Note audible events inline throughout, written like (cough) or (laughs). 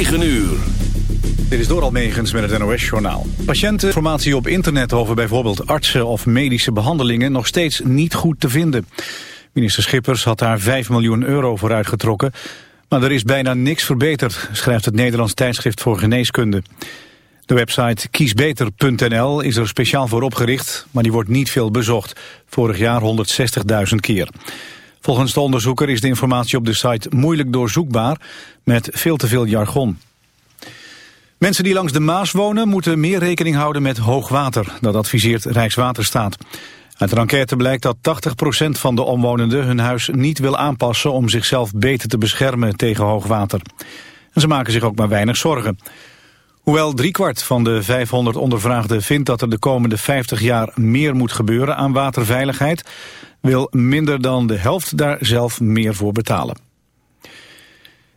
9 uur. Dit is door Almegens met het NOS-journaal. Patiënteninformatie op internet over bijvoorbeeld artsen of medische behandelingen nog steeds niet goed te vinden. Minister Schippers had daar 5 miljoen euro voor uitgetrokken. Maar er is bijna niks verbeterd, schrijft het Nederlands tijdschrift voor geneeskunde. De website kiesbeter.nl is er speciaal voor opgericht, maar die wordt niet veel bezocht. Vorig jaar 160.000 keer. Volgens de onderzoeker is de informatie op de site moeilijk doorzoekbaar met veel te veel jargon. Mensen die langs de Maas wonen moeten meer rekening houden met hoogwater. Dat adviseert Rijkswaterstaat. Uit een enquête blijkt dat 80% van de omwonenden hun huis niet wil aanpassen om zichzelf beter te beschermen tegen hoogwater. En ze maken zich ook maar weinig zorgen. Hoewel driekwart van de 500 ondervraagden vindt dat er de komende 50 jaar meer moet gebeuren aan waterveiligheid, wil minder dan de helft daar zelf meer voor betalen.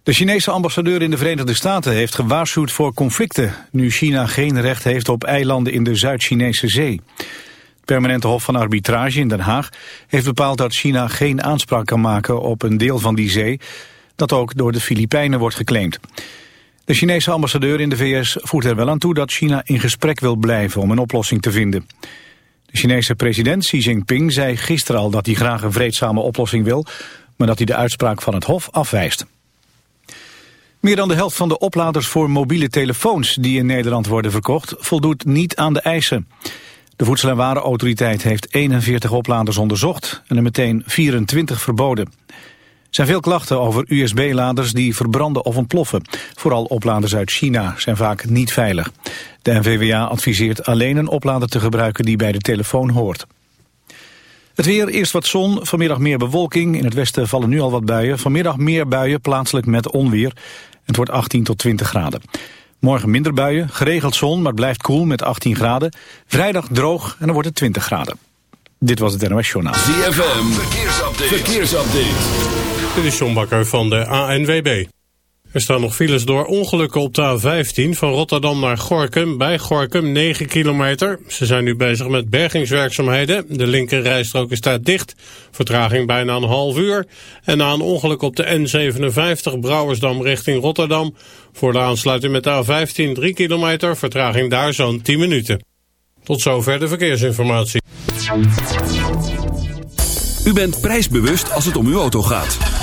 De Chinese ambassadeur in de Verenigde Staten heeft gewaarschuwd voor conflicten... nu China geen recht heeft op eilanden in de Zuid-Chinese zee. Het permanente hof van arbitrage in Den Haag heeft bepaald dat China geen aanspraak kan maken op een deel van die zee... dat ook door de Filipijnen wordt geclaimd. De Chinese ambassadeur in de VS voert er wel aan toe dat China in gesprek wil blijven om een oplossing te vinden. De Chinese president Xi Jinping zei gisteren al dat hij graag een vreedzame oplossing wil, maar dat hij de uitspraak van het Hof afwijst. Meer dan de helft van de opladers voor mobiele telefoons die in Nederland worden verkocht voldoet niet aan de eisen. De Voedsel- en Warenautoriteit heeft 41 opladers onderzocht en er meteen 24 verboden. Er zijn veel klachten over USB-laders die verbranden of ontploffen. Vooral opladers uit China zijn vaak niet veilig. De NVWA adviseert alleen een oplader te gebruiken die bij de telefoon hoort. Het weer, eerst wat zon, vanmiddag meer bewolking. In het westen vallen nu al wat buien. Vanmiddag meer buien, plaatselijk met onweer. Het wordt 18 tot 20 graden. Morgen minder buien, geregeld zon, maar het blijft koel met 18 graden. Vrijdag droog en dan wordt het 20 graden. Dit was het NOS Journaal. ZFM, verkeersupdate. verkeersupdate. Dit is John van de ANWB. Er staan nog files door ongelukken op de A15 van Rotterdam naar Gorkum. Bij Gorkum 9 kilometer. Ze zijn nu bezig met bergingswerkzaamheden. De linker rijstrook is dicht. Vertraging bijna een half uur. En na een ongeluk op de N57 Brouwersdam richting Rotterdam. Voor de aansluiting met de A15 3 kilometer. Vertraging daar zo'n 10 minuten. Tot zover de verkeersinformatie. U bent prijsbewust als het om uw auto gaat.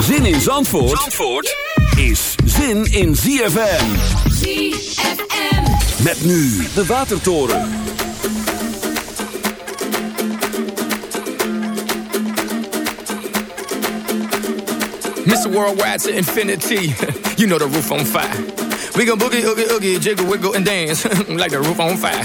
Zin in Zandvoort, Zandvoort is zin in ZFM. ZFM. Met nu de Watertoren. Mr. Worldwide to infinity. (laughs) you know the roof on fire. We go boogie, oogie, oogie, jiggle, wiggle, and dance (laughs) like the roof on fire.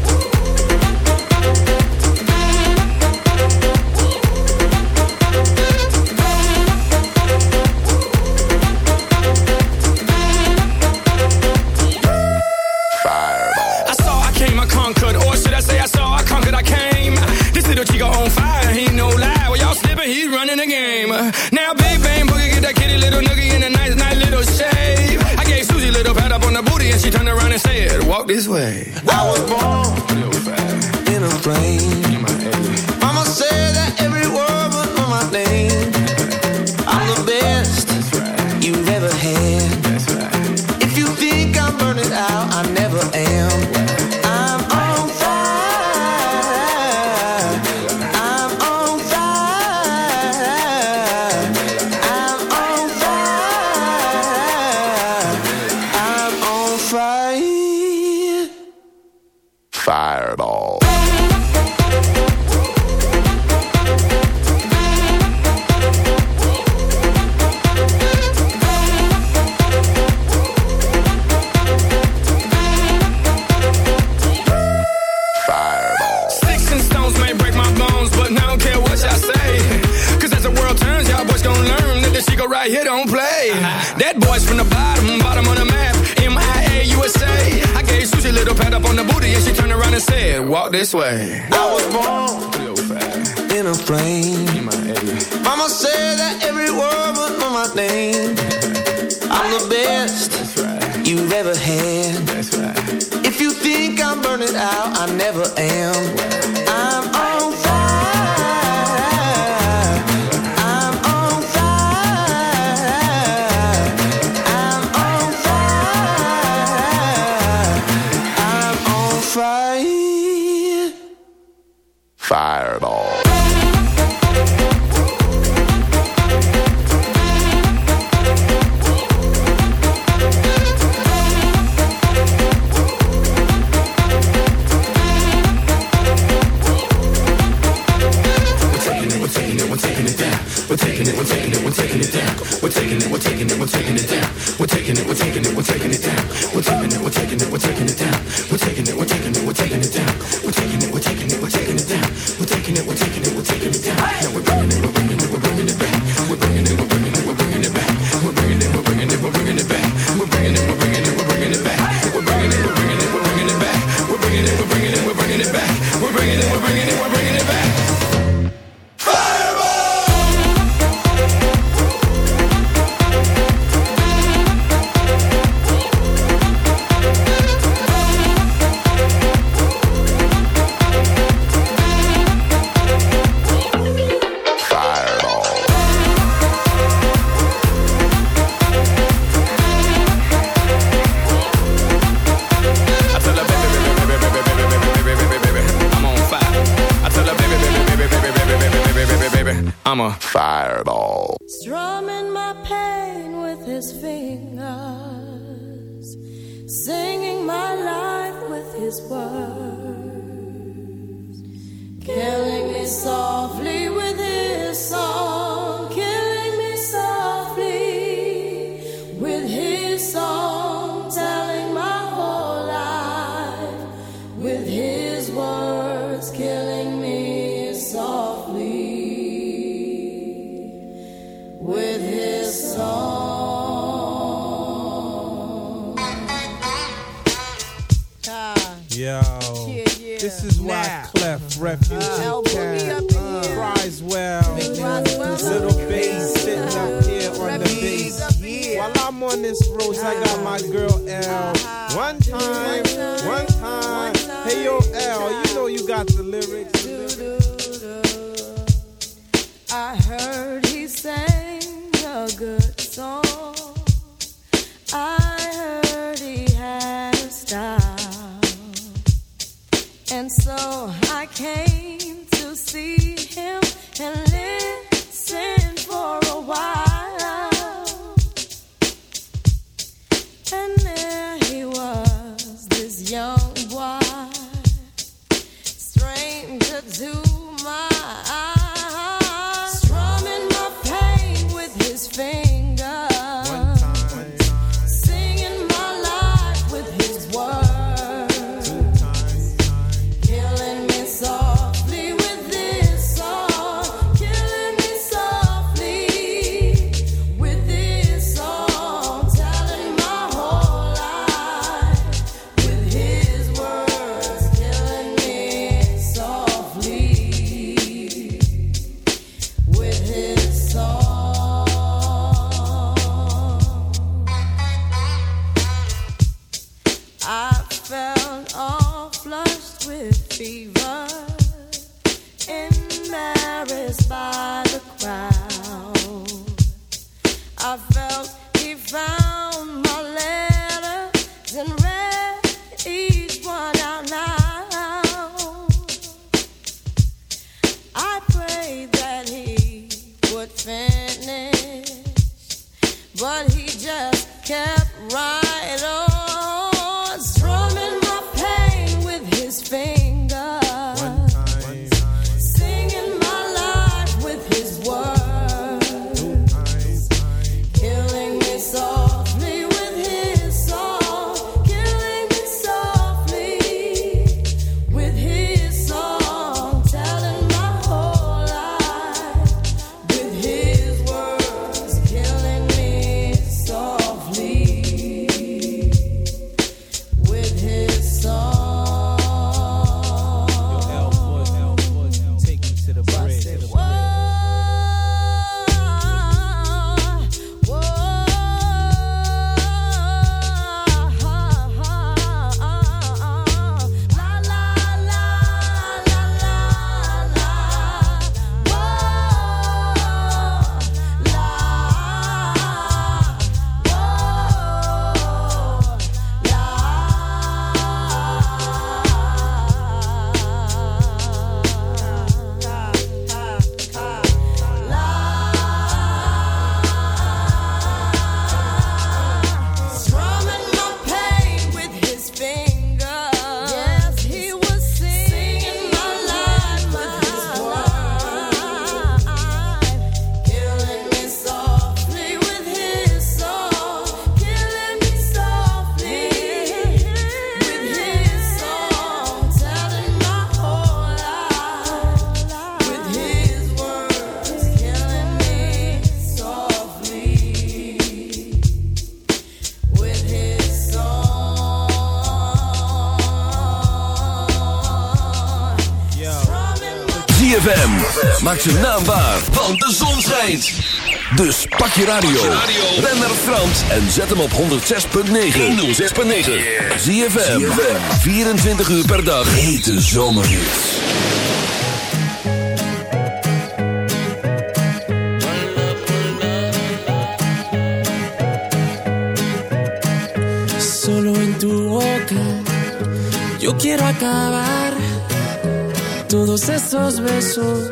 This way." I was born in a plane. Mama said that don't play. That boy's from the bottom, bottom of the map. M-I-A, USA. I gave Susie a little pat up on the booty and she turned around and said, walk this way. I was born in a plane. Mama said that every word would my name. I'm the best you've ever had. If you think I'm burning out, I never am. I'm a Fireball. strumming my pain with his fingers, singing my life with his words, killing me softly with his song, Yo, this is why Clef Refugee Camp, Criswell, Little Bass sitting up uh-huh. here on the bass. While I'm on this road, I got my uh-huh. girl L. Uh-huh. One time, one time. Hey yo, L, you know you got the lyrics. I heard he sang a good song. I heard he had a style. And so I came to see him and listen for Maak ze naambaar, want de zon schijnt. Dus pak je radio. Ben naar Frans en zet hem op 106.9. 106.9. Zie je 24 uur per dag. Hete zomerhits. Solo in tu boca. Yo quiero acabar. todos esos besos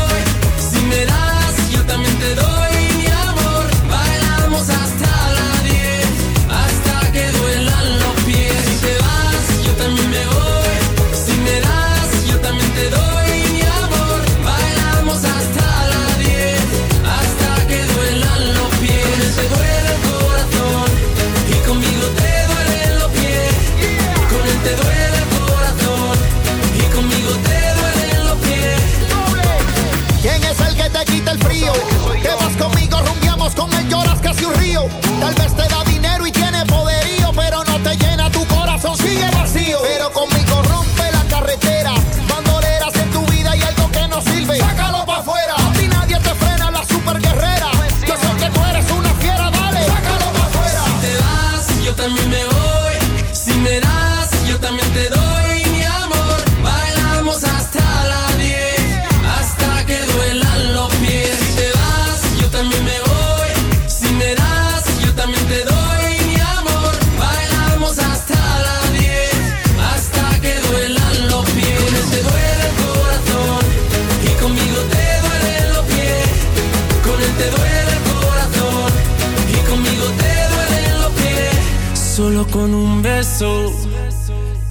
del frío. Te vas conmigo, rumbiamos con él, lloras casi un río.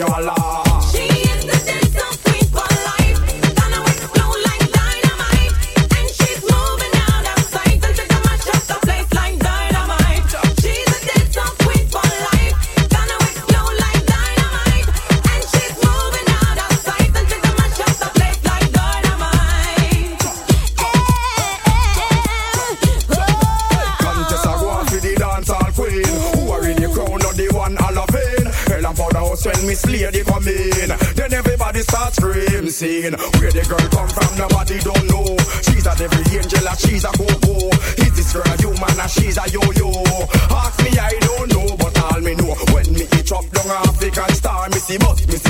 you law. sing. Where the girl come from, nobody don't know. She's a devil angel, and she's a go-go. Is this girl a human, and she's a yo-yo? Ask me, I don't know, but all me know. When me eat up down African star, me see bus, me see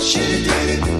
She did it.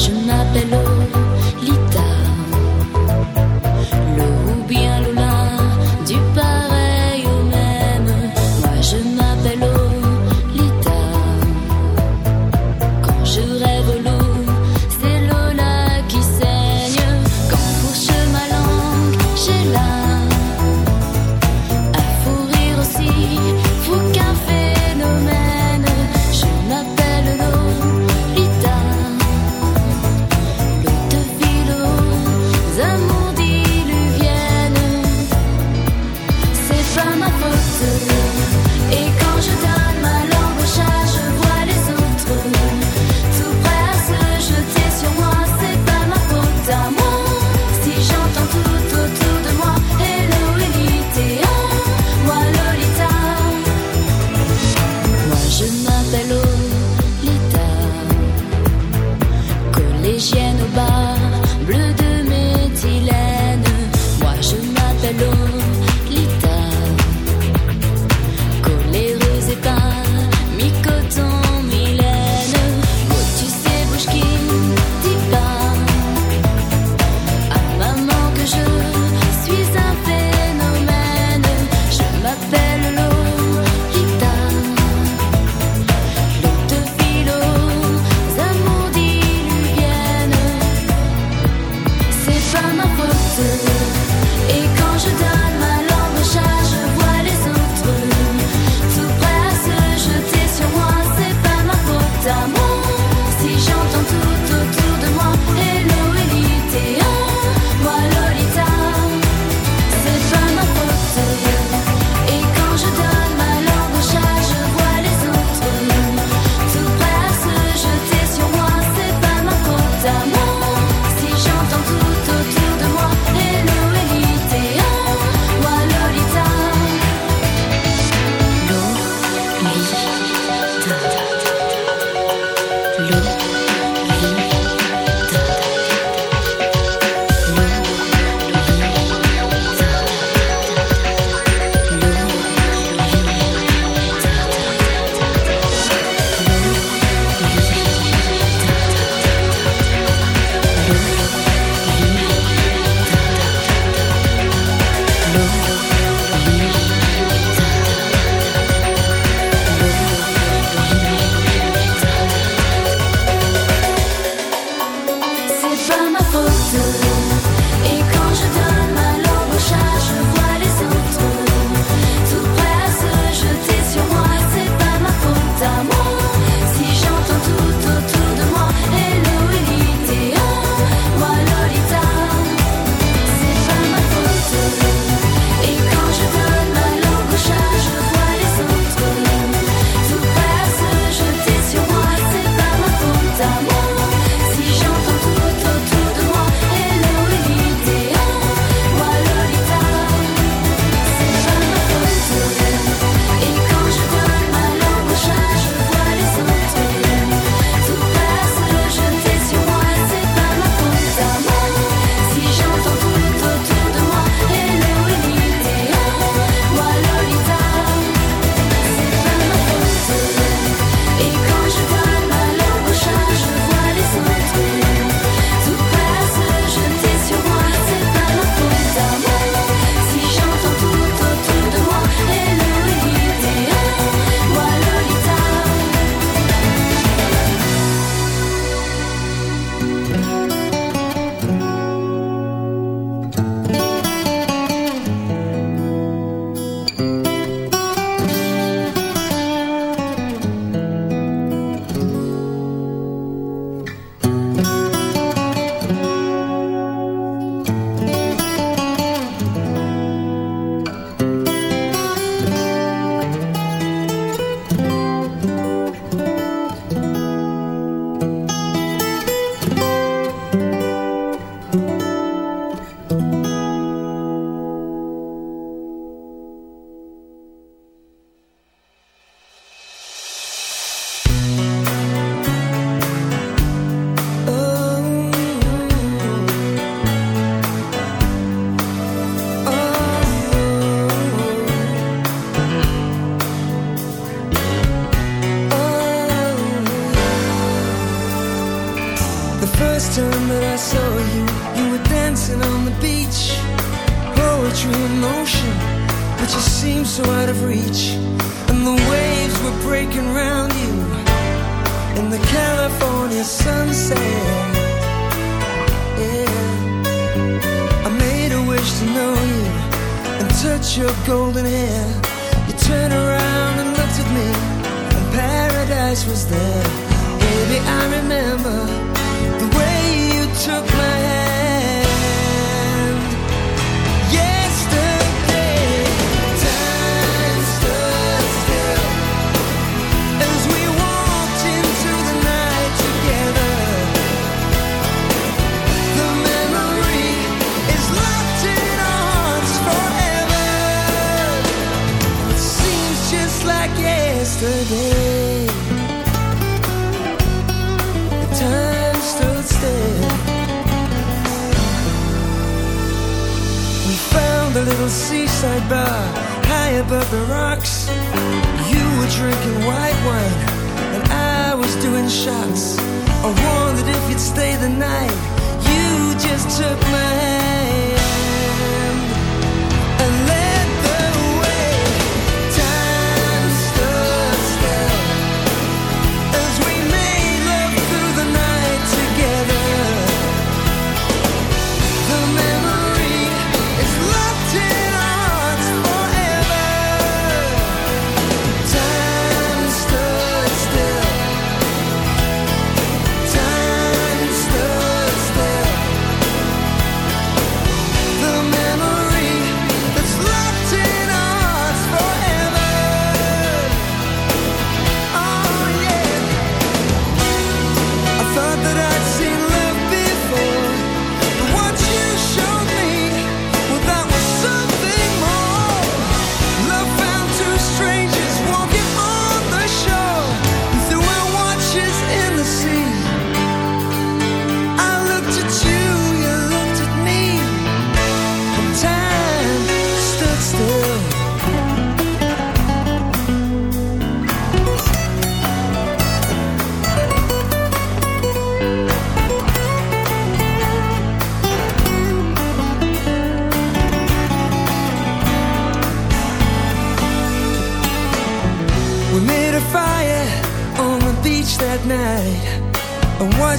je m'appelle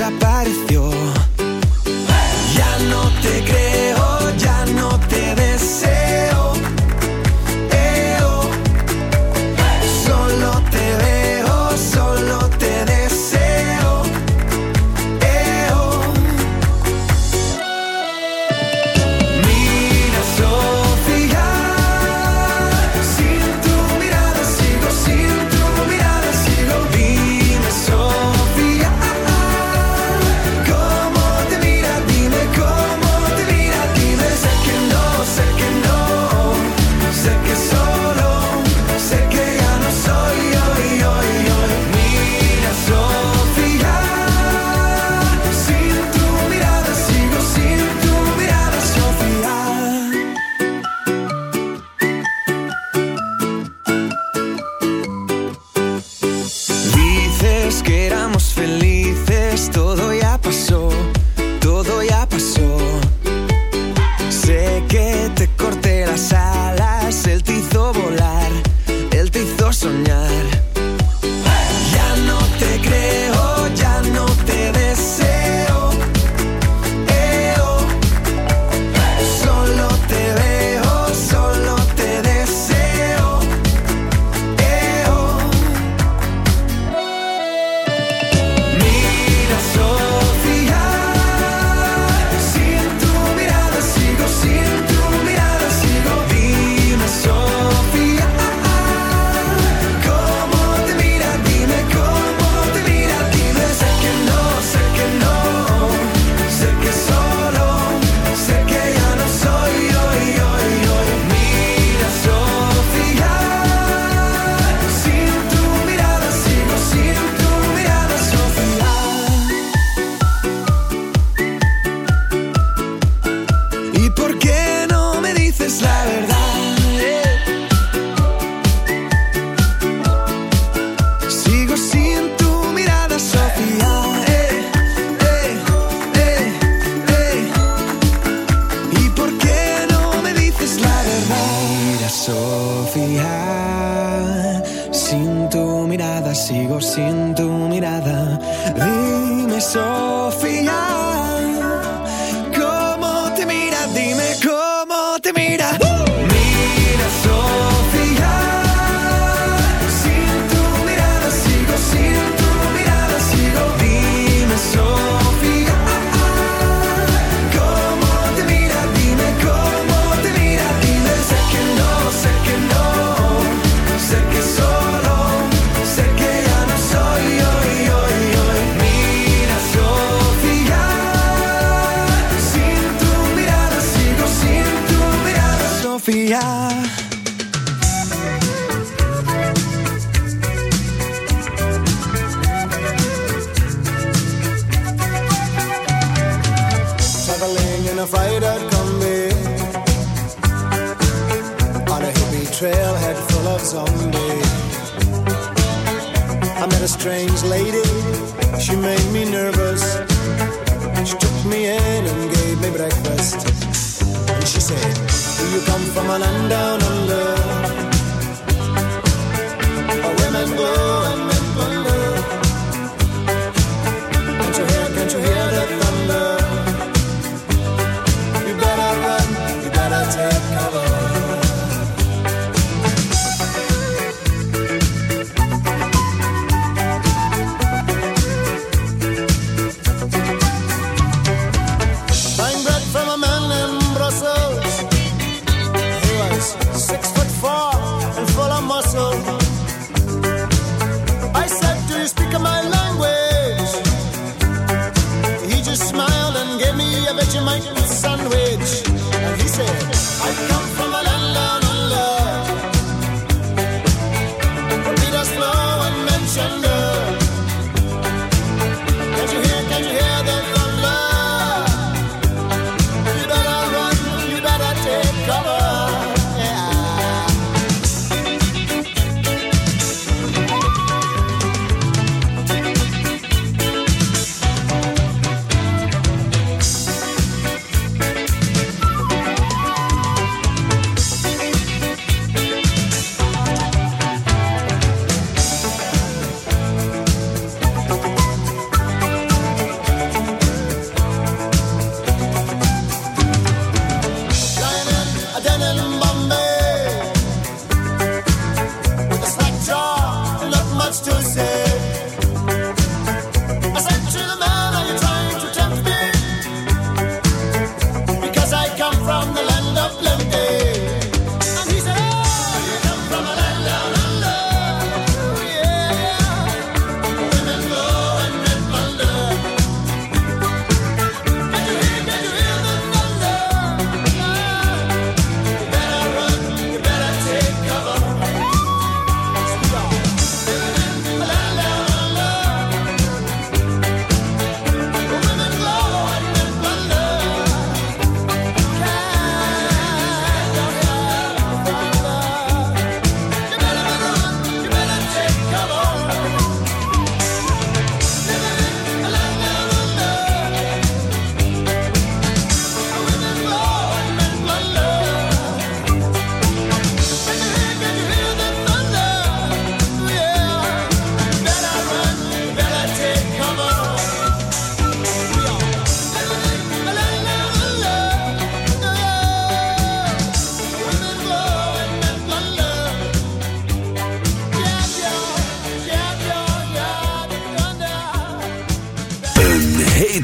sat back